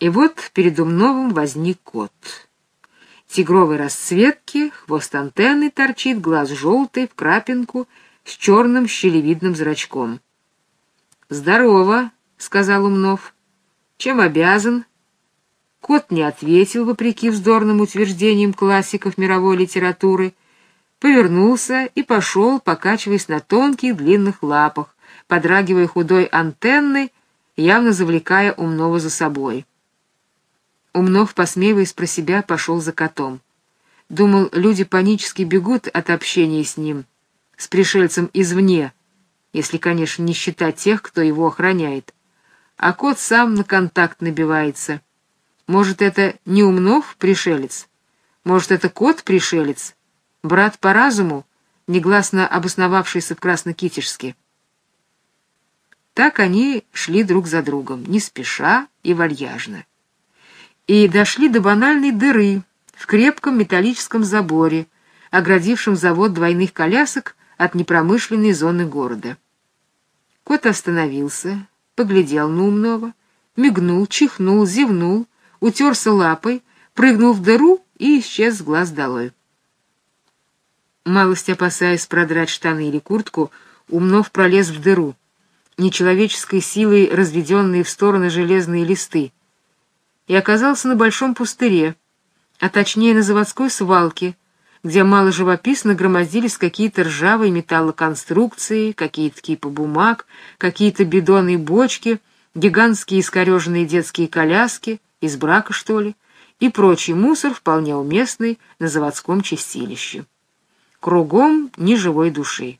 И вот перед Умновым возник кот. Тигровой расцветки, хвост антенны торчит, глаз желтый, в крапинку, с черным щелевидным зрачком. «Здорово», — сказал Умнов. «Чем обязан?» Кот не ответил, вопреки вздорным утверждениям классиков мировой литературы, повернулся и пошел, покачиваясь на тонких длинных лапах, подрагивая худой антенной, явно завлекая Умнова за собой. Умнов, посмеиваясь про себя, пошел за котом. Думал, люди панически бегут от общения с ним, с пришельцем извне, если, конечно, не считать тех, кто его охраняет. А кот сам на контакт набивается. Может, это не Умнов пришелец? Может, это кот-пришелец? Брат по разуму, негласно обосновавшийся в Краснокитежске? Так они шли друг за другом, не спеша и вальяжно и дошли до банальной дыры в крепком металлическом заборе, оградившем завод двойных колясок от непромышленной зоны города. Кот остановился, поглядел на умного, мигнул, чихнул, зевнул, утерся лапой, прыгнул в дыру и исчез с глаз долой. Малость опасаясь продрать штаны или куртку, Умнов пролез в дыру, нечеловеческой силой разведенные в стороны железные листы, и оказался на большом пустыре, а точнее на заводской свалке, где мало живописно громоздились какие-то ржавые металлоконструкции, какие-то кипы бумаг, какие-то бидоны и бочки, гигантские искореженные детские коляски, из брака, что ли, и прочий мусор, вполне уместный на заводском чистилище. Кругом ни живой души.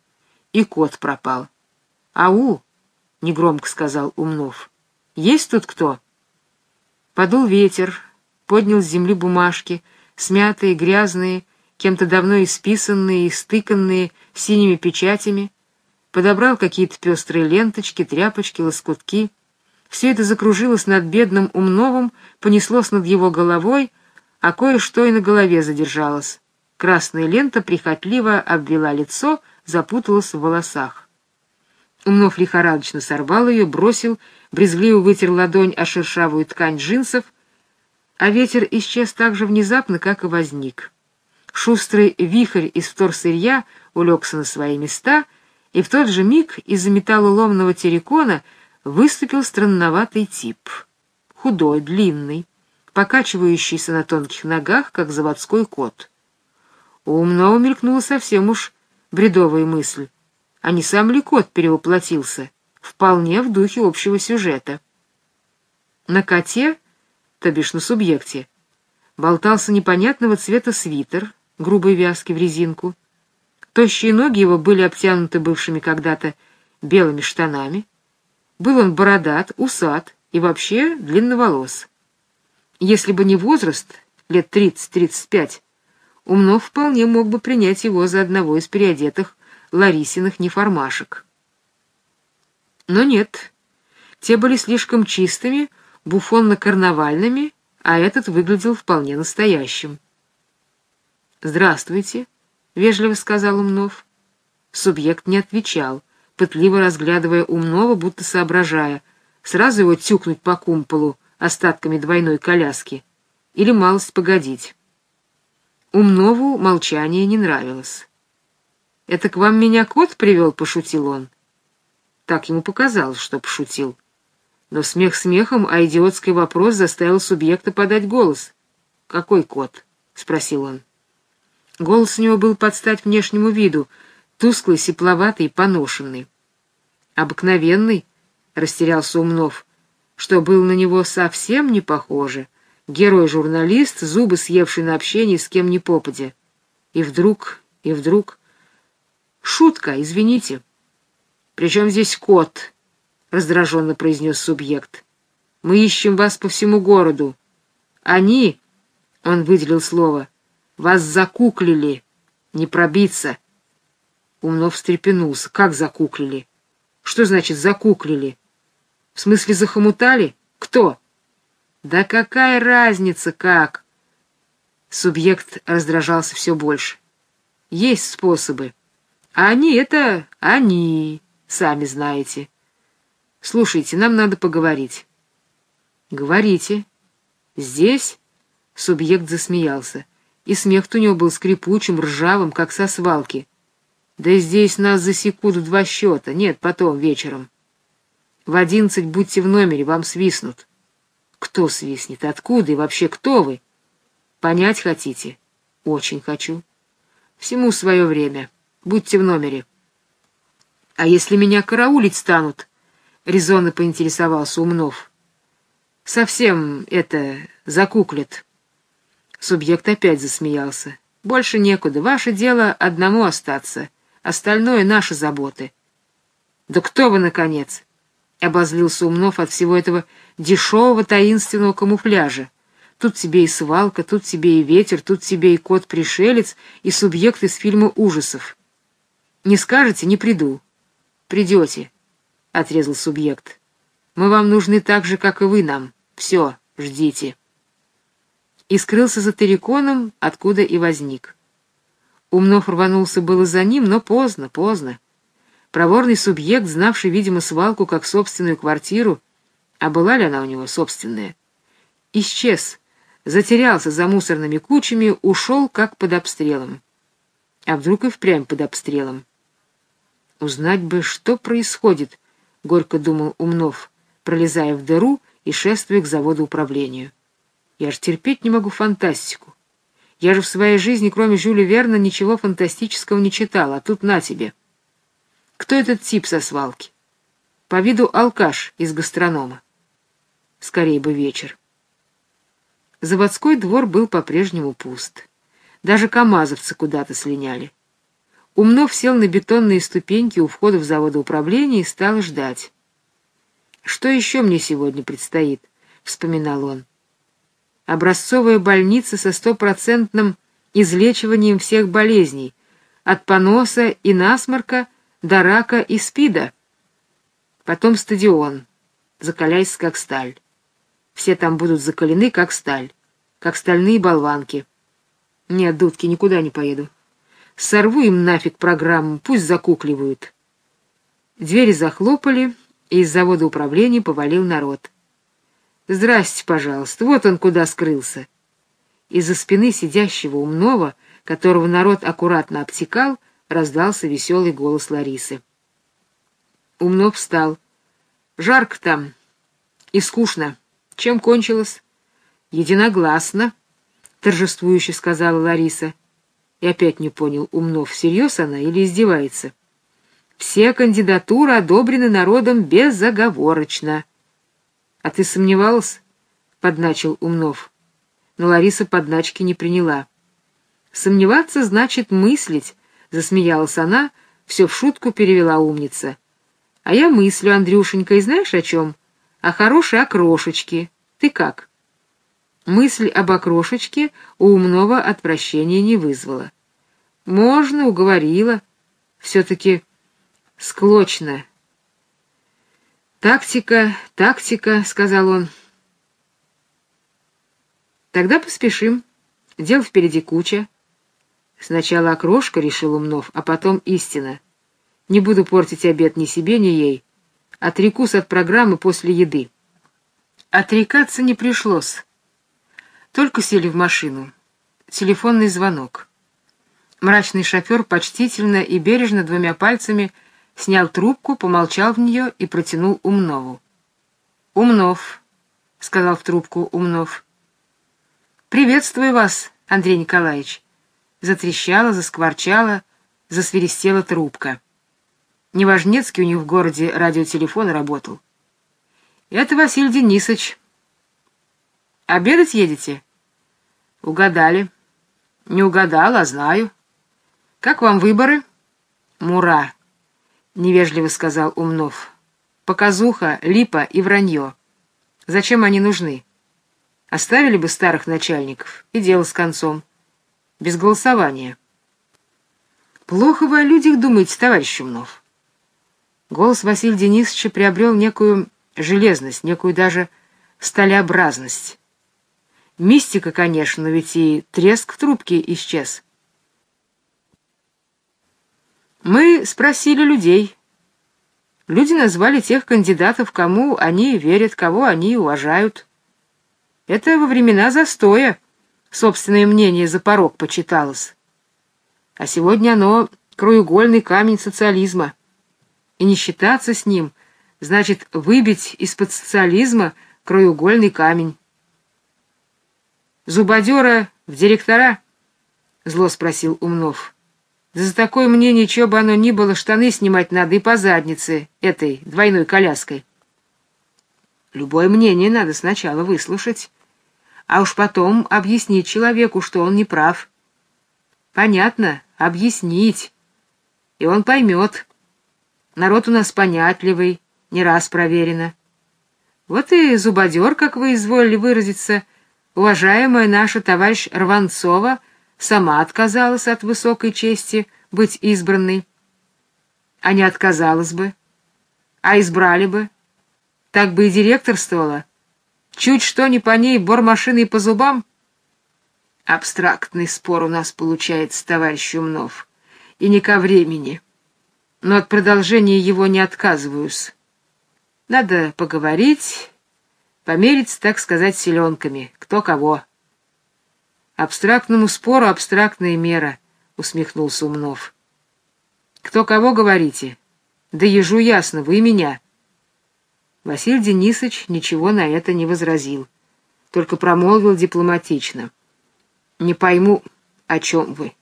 И кот пропал. «Ау!» — негромко сказал Умнов. «Есть тут кто?» Подул ветер, поднял с земли бумажки, смятые, грязные, кем-то давно исписанные и стыканные синими печатями, подобрал какие-то пестрые ленточки, тряпочки, лоскутки. Все это закружилось над бедным Умновым, понеслось над его головой, а кое-что и на голове задержалось. Красная лента прихотливо обвела лицо, запуталась в волосах. Умнов лихорадочно сорвал ее, бросил, брезгливо вытер ладонь о шершавую ткань джинсов, а ветер исчез так же внезапно, как и возник. Шустрый вихрь из вторсырья улегся на свои места, и в тот же миг из-за металлоломного террикона выступил странноватый тип. Худой, длинный, покачивающийся на тонких ногах, как заводской кот. У умного мелькнула совсем уж бредовая мысль а не сам ли кот перевоплотился, вполне в духе общего сюжета. На коте, то бишь на субъекте, болтался непонятного цвета свитер, грубой вязки в резинку. Тощие ноги его были обтянуты бывшими когда-то белыми штанами. Был он бородат, усат и вообще длинноволос. Если бы не возраст, лет тридцать-тридцать пять, Умнов вполне мог бы принять его за одного из переодетых Ларисиных неформашек. Но нет, те были слишком чистыми, буфонно-карнавальными, а этот выглядел вполне настоящим. «Здравствуйте», — вежливо сказал Умнов. Субъект не отвечал, пытливо разглядывая Умнова, будто соображая, сразу его тюкнуть по кумполу остатками двойной коляски или малость погодить. Умнову молчание не нравилось. «Это к вам меня кот привел?» — пошутил он. Так ему показалось, что пошутил. Но смех смехом, а идиотский вопрос заставил субъекта подать голос. «Какой кот?» — спросил он. Голос у него был под стать внешнему виду, тусклый, сепловатый, поношенный. «Обыкновенный?» — растерялся Умнов, что был на него совсем не похоже. Герой-журналист, зубы съевший на общение с кем ни попадя. И вдруг, и вдруг... Шутка, извините. Причем здесь кот? Раздраженно произнес субъект. Мы ищем вас по всему городу. Они, он выделил слово, вас закуклили. Не пробиться. Умнов встрепенулся. Как закуклили? Что значит закуклили? В смысле захомутали? Кто? Да какая разница, как? Субъект раздражался все больше. Есть способы. А они — это они, сами знаете. Слушайте, нам надо поговорить. Говорите, Здесь субъект засмеялся, и смех у него был скрипучим, ржавым, как со свалки. Да здесь нас засекут в два счета, нет, потом, вечером. В одиннадцать будьте в номере, вам свистнут. Кто свистнет? Откуда и вообще кто вы? Понять хотите? Очень хочу. Всему свое время. Будьте в номере. А если меня караулить станут? Резонно поинтересовался Умнов. Совсем это закуклят. Субъект опять засмеялся. Больше некуда. Ваше дело одному остаться. Остальное — наши заботы. Да кто вы, наконец? Обозлился Умнов от всего этого дешевого таинственного камуфляжа. Тут тебе и свалка, тут тебе и ветер, тут тебе и кот-пришелец, и субъект из фильма ужасов. Не скажете — не приду. Придете, — отрезал субъект. Мы вам нужны так же, как и вы нам. Все, ждите. И скрылся за терриконом, откуда и возник. Умнов рванулся было за ним, но поздно, поздно. Проворный субъект, знавший, видимо, свалку как собственную квартиру, а была ли она у него собственная, исчез, затерялся за мусорными кучами, ушел как под обстрелом. А вдруг и впрямь под обстрелом? Узнать бы, что происходит, — горько думал Умнов, пролезая в дыру и шествуя к заводу управлению. Я же терпеть не могу фантастику. Я же в своей жизни, кроме Жюля Верна, ничего фантастического не читал, а тут на тебе. Кто этот тип со свалки? По виду алкаш из гастронома. Скорее бы вечер. Заводской двор был по-прежнему пуст. Даже камазовцы куда-то слиняли. Умнов сел на бетонные ступеньки у входа в заводоуправление и стал ждать. «Что еще мне сегодня предстоит?» — вспоминал он. «Образцовая больница со стопроцентным излечиванием всех болезней, от поноса и насморка до рака и спида. Потом стадион, закаляйся как сталь. Все там будут закалены, как сталь, как стальные болванки. Нет, дудки, никуда не поеду. Сорву им нафиг программу, пусть закукливают. Двери захлопали, и из завода управления повалил народ. «Здрасте, пожалуйста, вот он куда скрылся». Из-за спины сидящего умного, которого народ аккуратно обтекал, раздался веселый голос Ларисы. Умнов встал. «Жарко там и скучно. Чем кончилось? Единогласно, торжествующе сказала Лариса. И опять не понял, Умнов, всерьез она или издевается? Все кандидатуры одобрены народом безоговорочно. А ты сомневался? Подначил Умнов. Но Лариса подначки не приняла. Сомневаться значит мыслить, засмеялась она, все в шутку перевела умница. А я мыслю, Андрюшенька, и знаешь о чем? о хорошей окрошечке. Ты как?» Мысль об окрошечке у умного отвращения не вызвала. «Можно, уговорила. Все-таки склочно». «Тактика, тактика», — сказал он. «Тогда поспешим. Дел впереди куча». Сначала окрошка, — решил Умнов, — а потом истина. Не буду портить обед ни себе, ни ей. Отрекусь от программы после еды. Отрекаться не пришлось. Только сели в машину. Телефонный звонок. Мрачный шофер почтительно и бережно двумя пальцами снял трубку, помолчал в нее и протянул Умнову. «Умнов», — сказал в трубку Умнов. «Приветствую вас, Андрей Николаевич». Затрещала, заскворчала, засверестела трубка. Неважнецкий у них в городе радиотелефон работал. Это Василий Денисович. Обедать едете? Угадали. Не угадала, знаю. Как вам выборы? Мура, невежливо сказал Умнов. Показуха, липа и вранье. Зачем они нужны? Оставили бы старых начальников, и дело с концом. Без голосования. Плохо вы о людях думаете, товарищ Умнов. Голос Василия Денисовича приобрел некую железность, некую даже сталеобразность. Мистика, конечно, но ведь и треск в трубке исчез. Мы спросили людей. Люди назвали тех кандидатов, кому они верят, кого они уважают. Это во времена застоя собственное мнение за порог почиталось. А сегодня оно краеугольный камень социализма. И не считаться с ним значит выбить из-под социализма краеугольный камень. «Зубодера в директора?» — зло спросил Умнов. «Да за такое мне ничего бы оно ни было, штаны снимать надо и по заднице этой двойной коляской». Любое мнение надо сначала выслушать, а уж потом объяснить человеку, что он не прав. Понятно, объяснить, и он поймет. Народ у нас понятливый, не раз проверено. Вот и зубодер, как вы изволили выразиться, уважаемая наша товарищ Рванцова сама отказалась от высокой чести быть избранной. А не отказалась бы, а избрали бы. Так бы и директорствовала. Чуть что не по ней бормашиной по зубам. Абстрактный спор у нас получается, товарищ Умнов, и не ко времени. Но от продолжения его не отказываюсь. Надо поговорить, помериться, так сказать, селенками, кто кого. Абстрактному спору абстрактная мера, усмехнулся Умнов. Кто кого говорите? Да ежу ясно, вы меня. Василий Денисович ничего на это не возразил, только промолвил дипломатично. «Не пойму, о чем вы».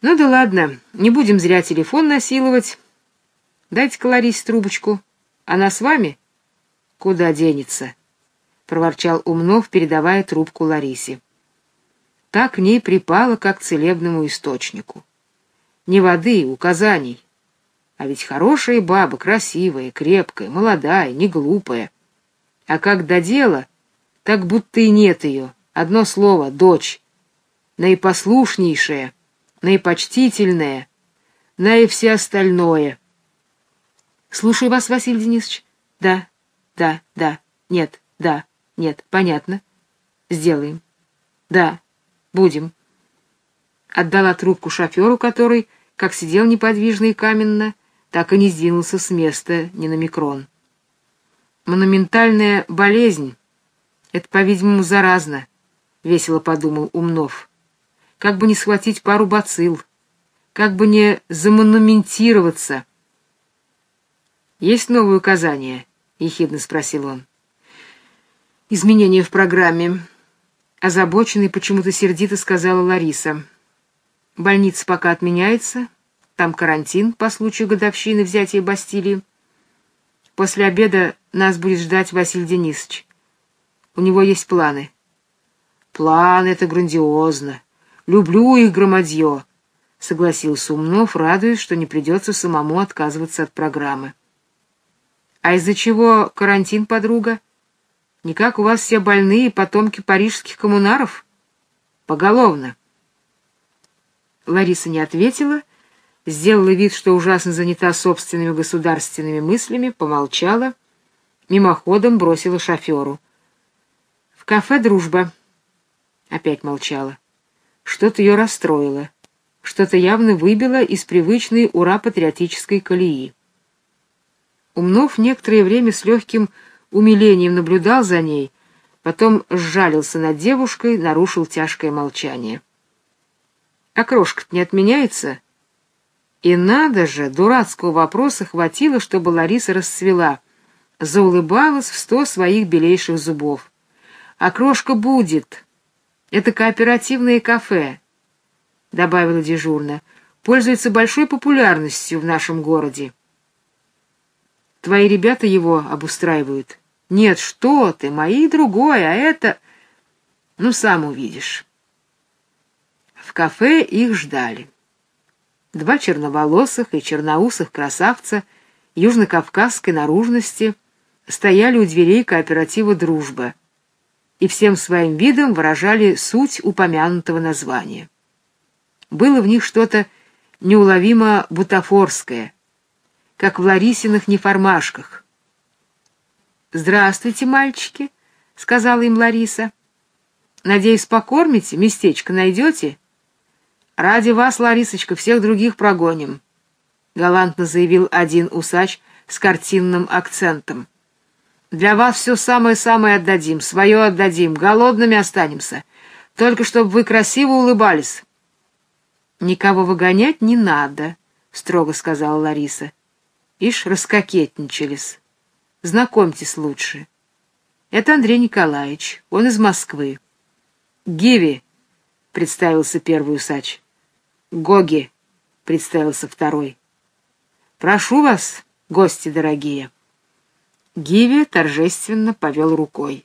«Ну да ладно, не будем зря телефон насиловать. Дайте-ка Ларисе трубочку». Она с вами? Куда денется? проворчал Умнов, передавая трубку Ларисе. Так к ней припала, как к целебному источнику. Не воды, указаний. А ведь хорошая баба, красивая, крепкая, молодая, не глупая. А как до дела, так будто и нет ее. Одно слово — дочь. Наипослушнейшая, наипочтительная, наи остальное — Слушаю вас, Василий Денисович. Да, да, да, нет, да, нет, понятно. Сделаем. Да, будем. Отдала трубку шоферу, который, как сидел неподвижно и каменно, так и не сдвинулся с места ни на микрон. Монументальная болезнь — это, по-видимому, заразно, — весело подумал Умнов. Как бы не схватить пару бацилл, как бы не замонументироваться — «Есть новые указания?» — ехидно спросил он. «Изменения в программе», — озабоченный почему-то сердито сказала Лариса. «Больница пока отменяется, там карантин по случаю годовщины взятия Бастилии. После обеда нас будет ждать Василий Денисович. У него есть планы». «Планы — это грандиозно. Люблю их громадье», — согласился Умнов, радуясь, что не придется самому отказываться от программы. А из-за чего карантин, подруга? Никак у вас все больные потомки парижских коммунаров? Поголовно. Лариса не ответила, сделала вид, что ужасно занята собственными государственными мыслями, помолчала, мимоходом бросила шоферу. В кафе «Дружба». Опять молчала. Что-то ее расстроило, что-то явно выбило из привычной ура-патриотической колеи. Умнов некоторое время с легким умилением наблюдал за ней, потом сжалился над девушкой, нарушил тяжкое молчание. «А крошка не отменяется?» И надо же, дурацкого вопроса хватило, чтобы Лариса расцвела, заулыбалась в сто своих белейших зубов. «А крошка будет. Это кооперативное кафе», — добавила дежурно, — «пользуется большой популярностью в нашем городе». Твои ребята его обустраивают. Нет, что ты, мои другое, а это... Ну, сам увидишь. В кафе их ждали. Два черноволосых и черноусых красавца южнокавказской наружности стояли у дверей кооператива «Дружба» и всем своим видом выражали суть упомянутого названия. Было в них что-то неуловимо бутафорское — как в Ларисиных неформашках. «Здравствуйте, мальчики», — сказала им Лариса. «Надеюсь, покормите, местечко найдете?» «Ради вас, Ларисочка, всех других прогоним», — галантно заявил один усач с картинным акцентом. Для вас все самое-самое отдадим, свое отдадим, голодными останемся. Только чтобы вы красиво улыбались». «Никого выгонять не надо», — строго сказала Лариса. «Ишь, раскокетничались. Знакомьтесь лучше. Это Андрей Николаевич, он из Москвы». «Гиви», — представился первый усач. «Гоги», — представился второй. «Прошу вас, гости дорогие». Гиви торжественно повел рукой.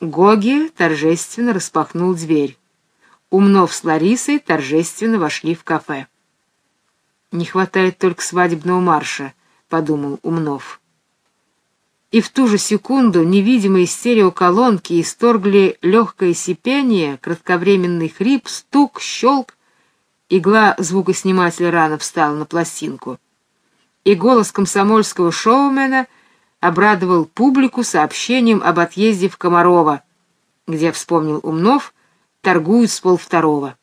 Гоги торжественно распахнул дверь. Умнов с Ларисой торжественно вошли в кафе. «Не хватает только свадебного марша», — подумал Умнов. И в ту же секунду невидимые стереоколонки исторгли легкое сипение, кратковременный хрип, стук, щелк. Игла звукоснимателя рано встала на пластинку. И голос комсомольского шоумена обрадовал публику сообщением об отъезде в Комарова, где, вспомнил Умнов, торгуют с полвторого.